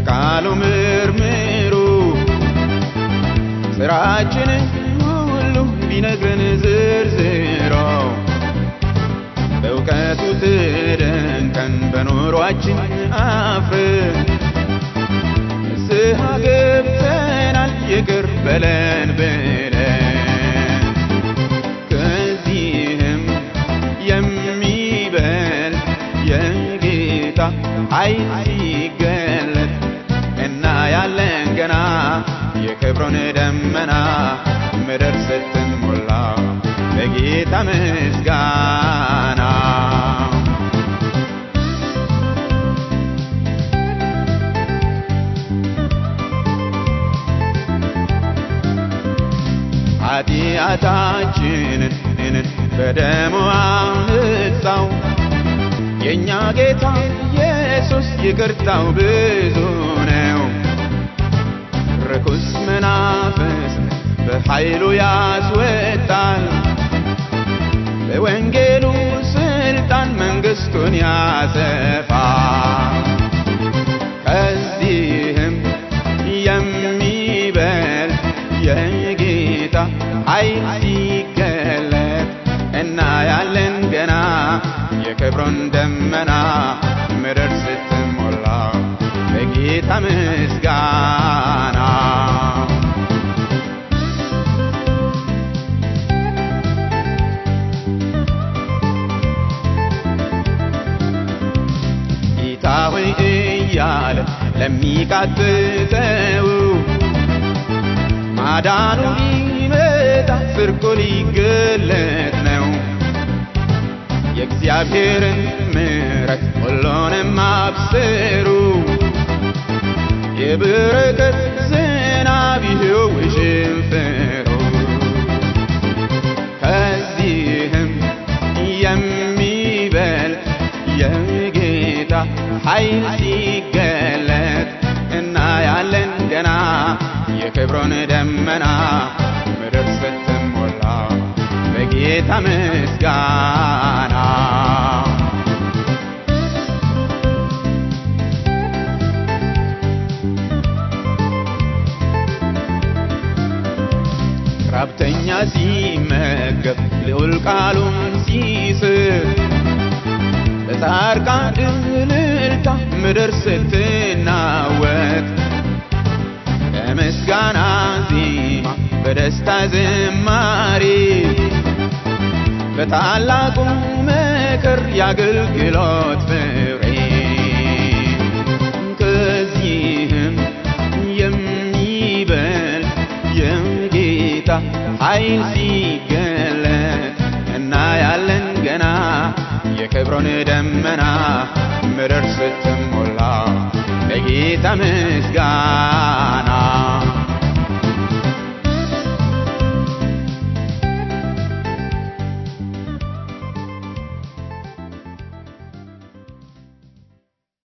በቃሉ ምርምሩ ስራችንን ሁሉ ቢነግረን ዝርዝሮ በእውቀቱ ትደንቀን በኑሯችን አፍረን ንስሐ ገብተናል ይቅር በለን ብለን ከዚህም የሚበል የጌታ ኃይል የክብሩን ደመና ምድር ስትሞላ ለጌታ ምስጋና ኃጢአታችንን በደሙ አንጻው የእኛ ጌታ ኢየሱስ ይቅርታው ብዙ ነው። ርኩስ መናፍስት በኃይሉ ያስወጣል። በወንጌሉ ስልጣን መንግሥቱን ያሰፋል። ከዚህም የሚበል የጌታ ኃይል ሲገለጥ እናያለን ገና የክብሩን ደመና ምድር ስትሞላ በጌታ ምስጋና ለሚቃትተው ማዳኑ ሊመጣ ጽድቁ ሊገለጥ ነው። የእግዚአብሔርን ምሕረት ሁሉንም አብስሩ። የበረከት ዝናብ ይኸው ውሽንፍሩ ከዚህም የሚበል የጌታ ኃይል የክብሩን ደመና ምድር ስትሞላ በጌታ ምስጋና። ራብተኛ ሲመገብ ልዑል ቃሉን ሲስብ በጻድቃን እልልታ ምድር ስትናወጥ በምስጋና ዜማ በደስታ ዝማሬ በታላቁ መከር የአገልግሎት ፍሬ ከዚህም የሚበል የጌታ ኃይል ሲገለጥ እናያለን ገና የክብሩን ደመና ምድር ስትሞላ ለጌታ ምስጋና